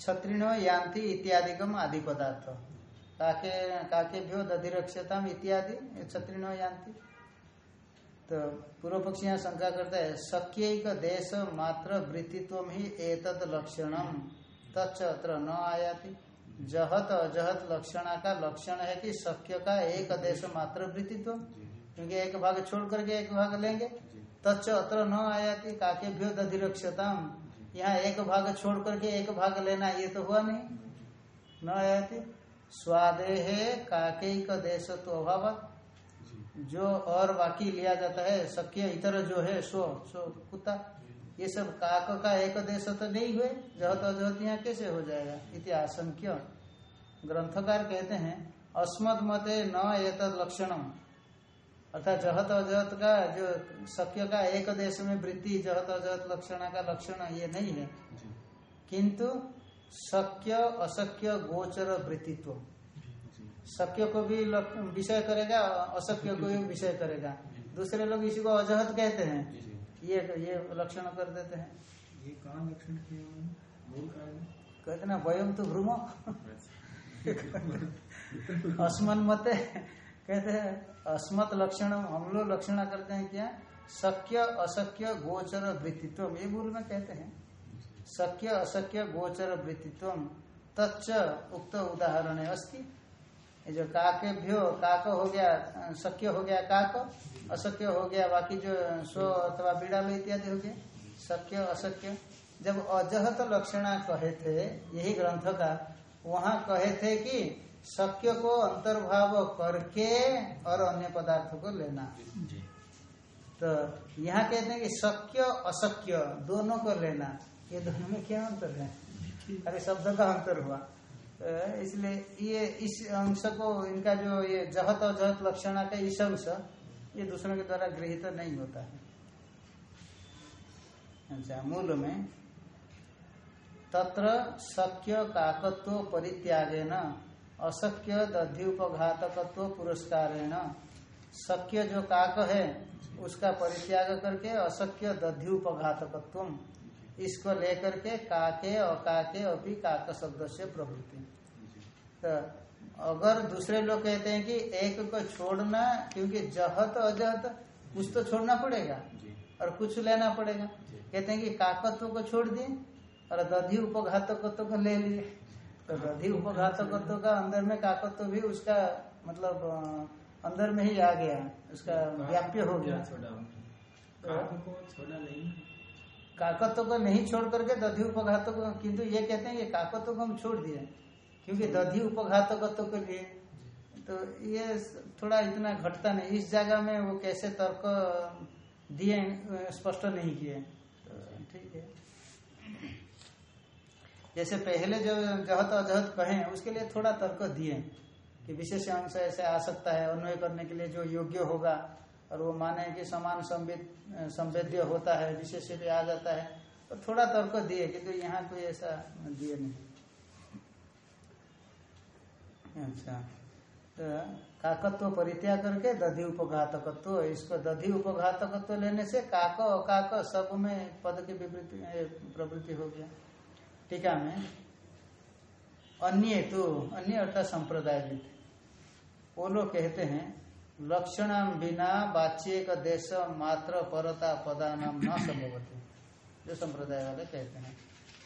S1: छत्रिणो यान्ति इत्यादिकम आदि पदार्थ। काके काके भ्यो दधिरक्षता इत्यादि छत्रिणो यान्ति तो पूर्व पक्ष यहाँ शंका करता है शक्यक देश मात्र वृत्तित्व ही एतद लक्षणम तच्च अत्र न आयाति। जहत अजहत लक्षणा का लक्षण है कि शक्य का एक देश मात्र वृत्तित्व। क्योंकि एक भाग छोड़ करके एक भाग लेंगे। तच्च अत्र न आयाति काके भ्यो दधिरक्षताम यहाँ एक भाग छोड़ करके एक भाग लेना ये तो हुआ नहीं। न आयाति। स्वादेह काके का देश तो अभाव। जो और बाकी लिया जाता है शक्य इतर जो है सो सो कुत्ता ये सब काक का एक देश तो नहीं हुए जहत अजहत यहाँ कैसे हो जाएगा? इति आशंक्य। ग्रंथकार कहते हैं अस्मद मते न एत लक्षणम। अर्थात जहत अजहत का जो शक्य का एक देश में वृत्ति जहत अजहत लक्षण का लक्षण ये नहीं है। किंतु शक्य अशक्य गोचर वृत्तित्व। शक्य को भी विषय करेगा अशक्य को भी विषय करेगा। दूसरे लोग इसी को अजहत कहते हैं। ये ये लक्षण कर देते हैं।
S2: ये कहाँ लक्षण
S1: कहते ना वयम तो भ्रूम। अस्मन मते। कहते हैं अस्मत लक्षण हम लोग लक्षण करते हैं क्या? शक्य अशक्य गोचर वृत्तित्व ये मूल में कहते हैं। शक्य अशक्य गोचर वृत्तित्व तच्च उक्त उदाहरण है। अस्ति ये जो काकेभ्यो काक हो गया शक्य हो गया काक अशक्य हो गया बाकी जो स्व अथवा बिड़ालो इत्यादि हो गया शक्य अशक्य जब अजहत लक्षणा कहे थे यही ग्रंथ का वहाँ कहे थे कि शक्य को अंतर्भाव करके और अन्य पदार्थ को लेना। तो यहाँ कहते हैं कि शक्य अशक्य दोनों को लेना ये दोनों में क्या अंतर है? अरे शब्द का अंतर हुआ। इसलिए ये इस अंश को, इनका जो ये जहत और जहत लक्षणा का इस अंश, ये दूसरों के द्वारा गृहित तो नहीं होता है। अच्छा मूल में, तत्र शक्य काकत्व परित्यागेन अशक्य दध्युपघातकत्व पुरस्कारेण। शक्य जो काक है, उसका परित्याग करके अशक्य दध्युपघातकत्व इसको लेकर के काके अकाके अभी काक शब्द से प्रवृत्ति। तो अगर दूसरे लोग कहते हैं कि एक को छोड़ना क्योंकि जहत अजहत कुछ तो छोड़ना पड़ेगा और कुछ लेना पड़ेगा। कहते हैं कि काकत्व को छोड़ दिए और दधि उपघातकत्व को ले लिए। तो दधि उपघातकत्व का अंदर में काकत्व भी उसका मतलब अंदर में ही आ गया उसका व्याप्य हो गया।
S2: छोड़ा। छोड़ा नहीं।
S1: काकत्व को नहीं छोड़ करके दधि उपघातक को किंतु ये कहते हैं कि काकत्व को हम छोड़ दिए, क्योंकि दधि उपघातकत्व के लिए। तो ये थोड़ा इतना घटता नहीं। इस जगह में वो कैसे तर्क दिए, स्पष्ट नहीं किए। तो ठीक है। जैसे पहले जो जहत अजहत कहें, उसके लिए थोड़ा तर्क दिए, कि विशेष अंश ऐसे आ सकता है, अन्वय करने के लिए जो योग्य होगा। और वो माने कि समान संवेद संवेद्य होता है, विशेष आ जाता है। तो थोड़ा तर्क दिए किंतु तो यहाँ कोई ऐसा दिए नहीं। अच्छा। तो काकत्व परित्याग करके दधि उपघातकत्व, इसको दधि उपघातकत्व लेने से काक, अकाक सब में पद की विवृत्ति प्रवृत्ति हो गया। टीका में। अन्य तो अन्य अर्थात संप्रदाय वो लोग कहते हैं लक्षणाम बिना बाच्येक देश मात्र परता पदानाम न संभवती जो संप्रदाय वाले कहते हैं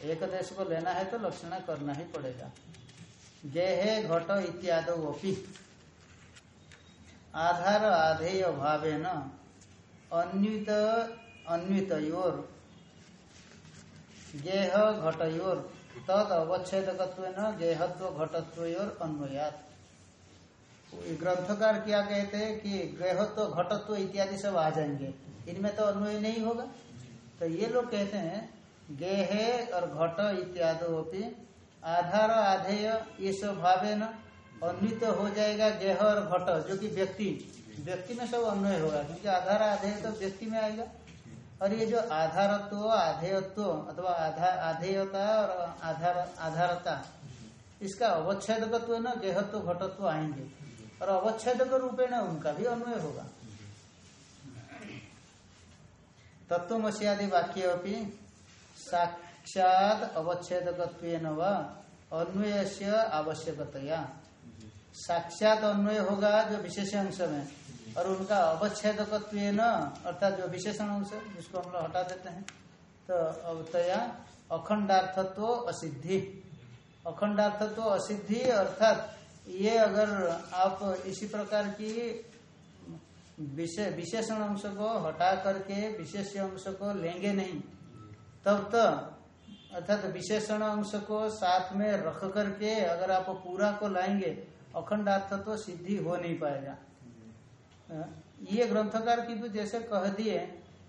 S1: एक देश को लेना है तो लक्षण करना ही पड़ेगा। गेहे, घट इत्याद अपी। आधार आधेय भावे न अन्वित, अन्वितयोर। गेह, घटयोर। तद अवच्छेदकत्व न गेहत्व, घटत्वयोर अन्वयात। ग्रंथकार क्या कहते हैं कि ग्रहत्व घटत्व इत्यादि सब आ जाएँगे। इनमें तो अन्वय नहीं होगा। तो ये लोग कहते हैं, गेहे और घट इत्यादि आधार, आधेय, ये सब भावे न, अन्वित हो जाएगा गेह और घट, जो कि व्यक्ति। व्यक्ति में सब अन्वय होगा, क्योंकि आधार, आधेय तो व्यक्ति में आएगा। और ये जो आधारत्व, आधेयत्व अथवा आधेयता और आधार, आधारता, इसका अवच्छेदकत्व न, गेहत्व, घटत्व आएँगे। और अवच्छेदक रूपेण उनका भी अन्वय होगा। तत्व तत्वमस्यादि वाक्य अपनी साक्षात अवच्छेदकत्व व अन्वय से आवश्यकतया। साक्षात अन्वय होगा जो विशेष अंश में, और उनका अवच्छेदकत्व न अर्थात जो विशेषण अंश जिसको हम लोग हटा देते हैं तो अवतया अखंडार्थत्व असिद्धि। अखंडार्थत्व असिद्धि, अर्थात ये अगर आप इसी प्रकार की विशेषण अंश को हटा करके विशेष अंश को लेंगे नहीं, तब तो अर्थात विशेषण अंश को साथ में रख करके अगर आप पूरा को लाएँगे अखंडार्थ तो सिद्धि हो नहीं पाएगा। ये ग्रंथकार की तो जैसे कह दिए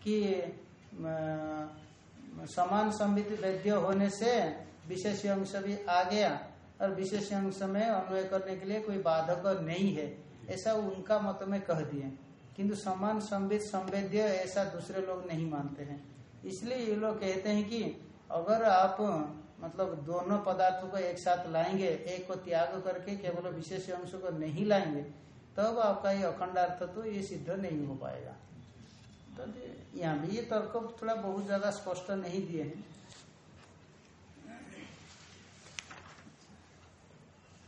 S1: कि समान संबित वैद्य होने से विशेष अंश भी आ गया और विशेष अंश में अन्वय करने के लिए कोई बाधक नहीं है। ऐसा उनका मत में कह दिए। किंतु समान संबित संवेद्य ऐसा दूसरे लोग नहीं मानते हैं। इसलिए ये लोग कहते हैं कि अगर आप मतलब दोनों पदार्थों को एक साथ लाएँगे, एक को त्याग करके केवल विशेष अंश को नहीं लाएँगे, तब आपका ये अखंडार्थ तो ये सिद्ध नहीं हो पाएगा। तो यहाँ भी ये तर्क थोड़ा बहुत ज़्यादा स्पष्ट नहीं दिए हैं।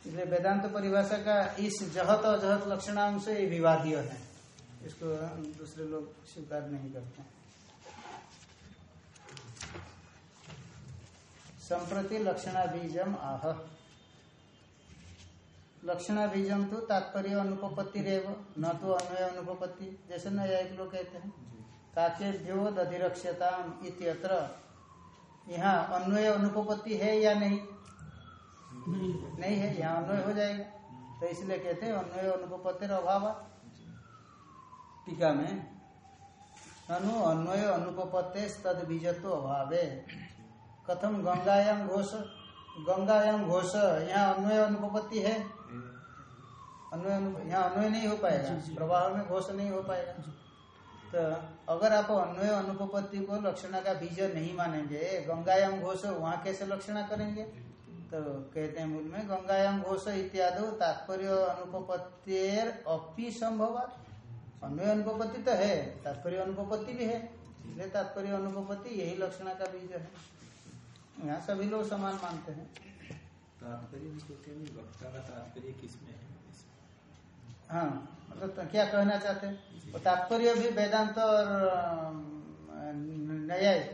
S1: इसलिए वेदांत परिभाषा का इस जहत अजहत लक्षणांश ये विवादीय है। इसको दूसरे लोग स्वीकार नहीं करते। संप्रति लक्षणा बीजम आह। लक्षणा बीजम तो तात्पर्य अनुपपत्ति रेव न तो अन्वय अनुपपत्ति जैसे न्यायिक लोग कहते हैं। काकेभ्यो दधिरक्ष्यता इत्यत्र यहाँ अन्वय अनुपपत्ति है या नहीं?
S4: नहीं
S1: नहीं है यहाँ अन्वय हो जाएगा। तो इसलिए कहते हैं अन्वय अनुपत्तिर अभाव टीका में अनु अन्वय अनुपत्ते तद बीजत्व अभावे। कथम गंगायाम घोष गंगायाम घोष यहाँ अन्वय अनुपत्ति है। अन्वय यहाँ अन्वय नहीं हो पाएगा प्रवाह में घोष नहीं हो पाएगा। तो अगर आप अन्वय अनुपत्ति को लक्षणा का बीज नहीं मानेंगे गंगायाम घोष वहाँ कैसे लक्षणा करेंगे? तो कहते हैं मूल में गंगायाम घोष इत्यादि तात्पर्य अनुपपत्तिर अपि संभव अन्वय अनुपपत्ति तो है तात्पर्य अनुपपत्ति भी है। इसलिए तात्पर्य अनुपपत्ति यही लक्षण का बीज है। यहाँ सभी लोग समान मानते हैं।
S2: तात्पर्य वक्ता का तात्पर्य किसमें है?
S1: हाँ मतलब तो क्या कहना चाहते हैं? तात्पर्य भी वेदांत और न्यायिक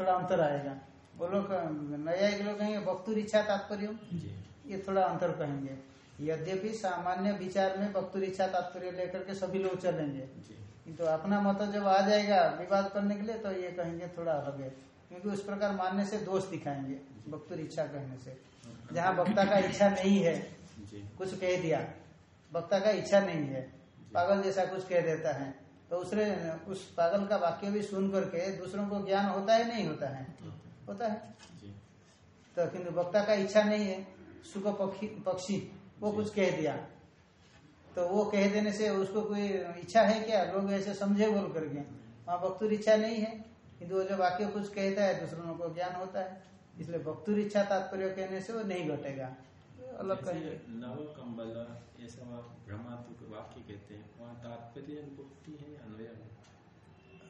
S1: थोड़ा अंतर आएगा। वो लोग न्यायिक लोग कहेंगे वक्तुर इच्छा तात्पर्य। ये थोड़ा अंतर कहेंगे। यद्यपि सामान्य विचार में वक्तुर इच्छा तात्पर्य लेकर के सभी लोग चलेंगे। तो अपना मत जब आ जाएगा विवाद करने के लिए तो ये कहेंगे थोड़ा अलग है। क्योंकि उस प्रकार मानने से दोष दिखाएँगे वक्तुर इच्छा कहने से। जहाँ वक्ता का इच्छा नहीं है कुछ कह दिया। वक्ता का इच्छा नहीं है पागल जैसा कुछ कह देता है। तो उसने उस पागल का वाक्य भी सुन करके दूसरों को ज्ञान होता है नहीं होता है। होता है। तो किंतु वक्ता का इच्छा नहीं है सुख पक्षी पक्षी वो कुछ कह दिया। तो वो कह देने से उसको कोई इच्छा है क्या? लोग ऐसे समझे बोल करके। वहाँ वक्तुर इच्छा नहीं है। किंतु वो जो वाक्य कुछ कहता है दूसरों को ज्ञान होता है। इसलिए वक्तुर इच्छा तात्पर्य कहने से वो नहीं घटेगा। अलग कहेंगे
S2: नव वाक्य कहते हैं वहाँ तात्पर्य अनुपत्ति है अन्वय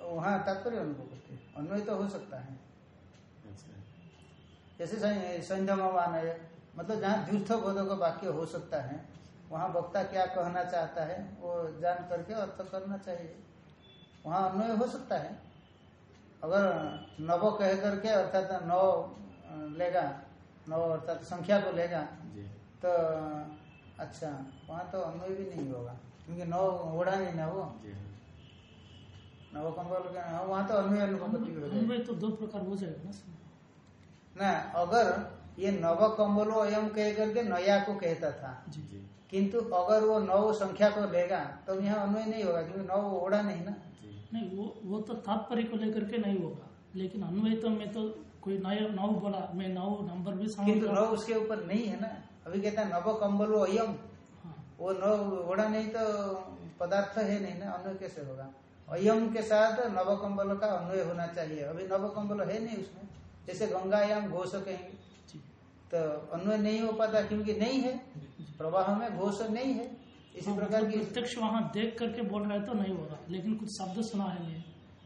S1: वहाँ तात्पर्य हैं अन्वय तो हो सकता है। जैसे संयमवान है मतलब जहाँ तीर्थ बोधक वाक्य हो सकता है वहाँ वक्ता क्या कहना चाहता है वो जान करके अर्थ करना चाहिए। वहाँ अन्वय हो सकता है। अगर नव कह करके अर्थात नौ लेगा नौ अर्थात संख्या को लेगा
S2: जी।
S1: तो अच्छा वहाँ तो अन्वय भी नहीं होगा क्योंकि नौ ओढ़ा नहीं ना वो। नव कंबल का हाँ, वहाँ तो अन्वय हो जाएगी।
S4: तो दो प्रकार हो जाएगा ना
S1: ना अगर ये नव कम्बलो अयम कह करके नया को कहता था किंतु अगर वो नव संख्या को लेगा तो यहाँ अन्वय नहीं होगा क्योंकि नव ओढ़ा नहीं ना।
S4: नहीं वो वो तो तात्पर्य को लेकर के नहीं होगा लेकिन अन्वय तो मैं तो कोई नया नौ बोला मैं नौ नंबर भी
S1: किंतु
S4: रहा
S1: नौ
S4: हूँ।
S1: उसके ऊपर नहीं है ना। अभी कहता है नव कम्बलो अयम।
S4: हाँ,
S1: वो नव ओढ़ा नहीं तो पदार्थ है नहीं ना अन्वय कैसे होगा? अयम के साथ नव कम्बल का अन्वय होना चाहिए। अभी नव कम्बल है नहीं उसमें। जैसे गंगायाम घोष कहेंगे तो अन्वय नहीं हो पाता क्योंकि नहीं है। प्रवाह में घोष नहीं है। इसी
S4: हाँ,
S1: प्रकार
S4: मतलब
S1: की
S4: प्रत्यक्ष वहाँ देख करके बोल रहा है तो नहीं होगा। लेकिन कुछ शब्द सुना है मैं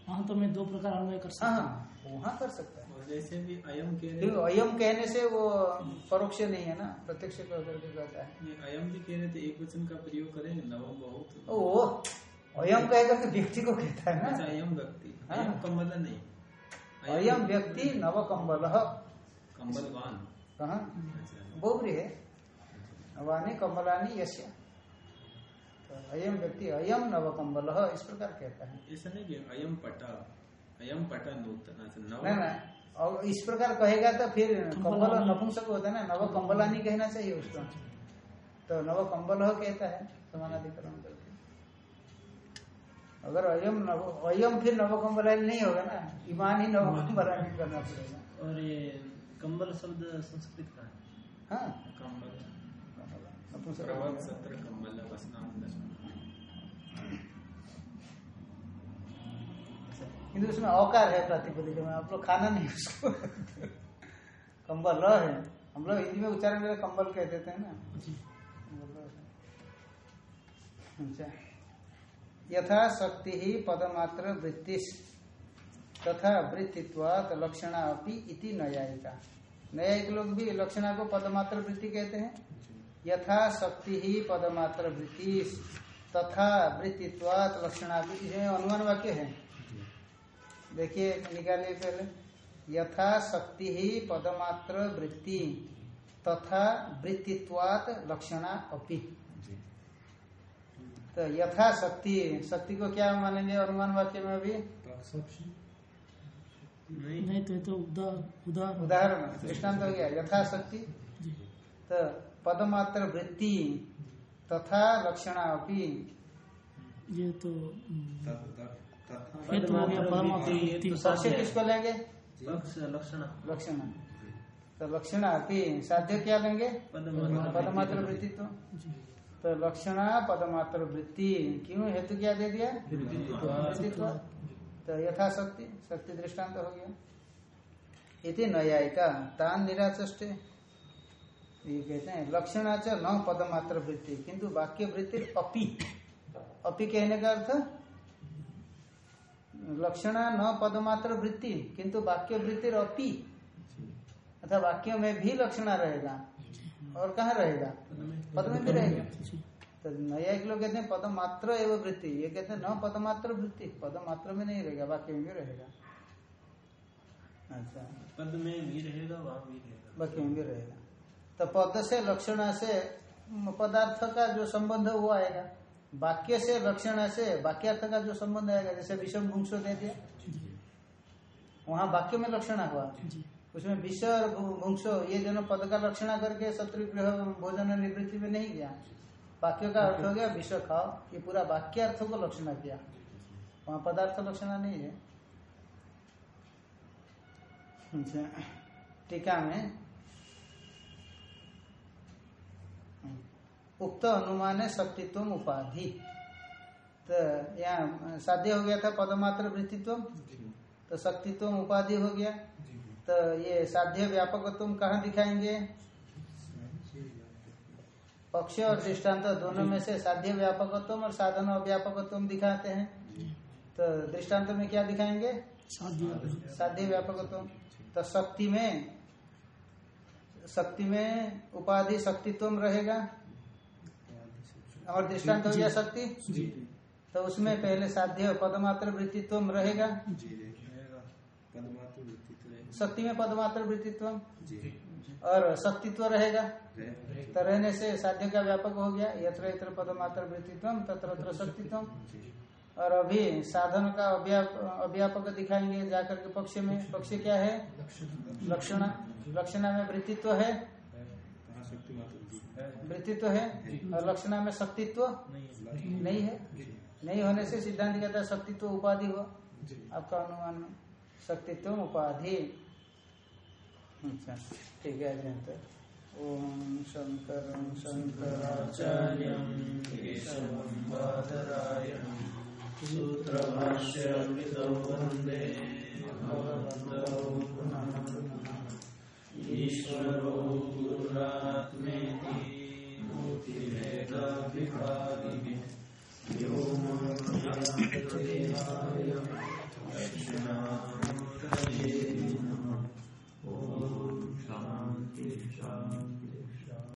S4: वहाँ तो मैं दो प्रकार अन्वय कर सकता
S1: हाँ
S4: हूँ।
S1: वहाँ कर सकता है।
S2: जैसे भी अयम कह रहे
S1: अयम कहने से वो परोक्ष नहीं है ना। प्रत्यक्ष कह करके कहता है।
S2: अयम भी कह रहे थे एक वचन का प्रयोग करेंगे नवम बहुत।
S1: ओ अयम कह करके व्यक्ति को कहता है
S2: अच्छा
S1: ना
S2: अयम व्यक्ति।
S1: हाँ।
S2: अयम कम्बल नहीं।
S1: अयम व्यक्ति नव कम्बल
S2: कम्बलवान।
S1: कहा? बोबरी है। वानी कमलानी यश्य तो अयम व्यक्ति अयम नवकम्बल इस प्रकार कहता है।
S2: ऐसा नहीं अयम पटा अयम पटा नव
S1: और इस प्रकार कहेगा तो फिर कंबल नपुंसक होता है ना नव कम्बलानी कहना चाहिए उसको। तो नव कम्बल कहता है समानाधिकरण। अगर अयम नव अयम फिर नव कंबलानी नहीं होगा ना? ईमान ही नव कंबलानी करना पड़ेगा।
S3: और ये कम्बल शब्द संस्कृत का है।
S1: हाँ।
S2: कम्बल कम्बल
S1: किंतु उसमें अवकार है प्रातिपदिक में। आप लोग खाना नहीं उसको कंबल ल है। हम लोग हिंदी में उच्चारण करके कंबल कह देते हैं ना। अच्छा। यथा शक्ति ही पदमात्र वृत्ति। तथा वृत्तित्वात लक्षणा अपि इति न्यायिका। न्यायिक लोग भी लक्षणा को पदमात्र वृत्ति कहते हैं। यथा शक्ति ही पदमात्र वृत्ति। तथा वृत्तित्वात लक्षणा अनुमान वाक्य है। देखिए, निकालिए पहले। यथा शक्ति ही पदमात्र वृत्ति। तथा वृत्तित्वात लक्षणा अपि। तो यथा शक्ति शक्ति को क्या मानेंगे अनुमान वाक्य में अभी?
S3: नहीं
S4: नहीं तो ये तो
S1: उदाहरण। दृष्टांत हो गया यथा शक्ति तो पदमात्र वृत्ति तथा लक्षणा अपि
S4: ये तो
S2: तथा
S4: ये तो वृत्ति।
S3: तो।
S1: किसको लेंगे?
S3: पक्ष लक्षण।
S1: लक्षण। तो लक्षणा अपि साध्य क्या लेंगे?
S3: पदमात्र
S1: वृत्तित्व
S4: जी।
S1: तो लक्षणा पदमात्र वृत्ति। क्यों? हेतु क्या दे दिया? तो यथा शक्ति शक्ति दृष्टांत हो गया। इति न्यायिका। तान निराचष्टे। ये कहते हैं लक्षणाच न पदमात्र वृत्ति। किंतु वाक्य वृत्ति अपि। अपि कहने का अर्थ? लक्षणा न पदमात्र वृत्ति। किंतु वाक्य वृत्ति अपि। अर्थात वाक्य में भी लक्षणा रहेगा। और कहाँ रहेगा? पद में भी रहेगा। तो न्यायिक लोग कहते हैं पद मात्र एवं वृत्ति। ये कहते हैं न पद मात्र वृत्ति। पद मात्र में नहीं रहेगा वाक्य में भी रहेगा। अच्छा।
S3: पद में भी रहेगा वहाँ भी रहेगा।
S1: वाक्य में भी रहेगा। तो पद से लक्षण से पदार्थ का जो संबंध है वो आएगा। वाक्य से लक्षण से वाक्यार्थ का जो संबंध आएगा जैसे विषम भूंसो दे दिया। वहाँ वाक्य में लक्षण हुआ। उसमें विष और भू- ये दोनों पद का लक्षण करके शत्रु गृह भोजन निवृत्ति में नहीं गया। वाक्य का अर्थ हो गया विष खाओ ये पूरा वाक्य अर्थ को लक्षण किया। वहाँ पदार्थ लक्षण नहीं है। अच्छा, टीका में उक्त अनुमान है शक्तित्व उपाधि। तो यहाँ साध्य हो गया था पदमात्र वृत्तित्व तो शक्तित्व उपाधि हो गया। तो ये साध्य व्यापकत्व कहाँ दिखाएँगे? पक्ष और दृष्टांत दोनों में से साध्य व्यापकत्व और साधन अव्यापकत्व दिखाते हैं। तो दृष्टांत में क्या दिखाएँगे?
S4: साध्य
S1: साध्य व्यापकत्व तो शक्ति में शक्ति में उपाधि शक्तित्व रहेगा। और दृष्टांत हो गया शक्ति? तो उसमें पहले साध्य पदमात्र वृत्तित्व रहेगा
S2: पदमात्र वृत्ति तो रहेगा।
S1: शक्ति में पदमात्र वृत्तित्व और शक्तित्व रहेगा। तो रहने से साध्य का व्यापक हो गया। यत्र यत्र पदमात्र वृत्तित्व तत्र तत्र शक्तित्व और अभी साधन का अव्यापक दिखाएँगे जाकर के पक्ष में। पक्ष क्या है? लक्षण। लक्षणा। में वृत्तित्व है।
S2: है
S1: वृत्तित्व है। और लक्षणा में शक्तित्व
S3: नहीं
S1: नहीं है। नहीं होने से सिद्धांत कहता है शक्तित्व उपाधि हुआ आपका अनुमान में। शक्तित्व उपाधि। अच्छा ठीक है अध्ययन ओम शंकर शंकराचार्य
S3: ईश्वरो गुरुरात्मेति मूर्तिभेदविभागिने व्योमवद्व्याप्तदेहाय Amen.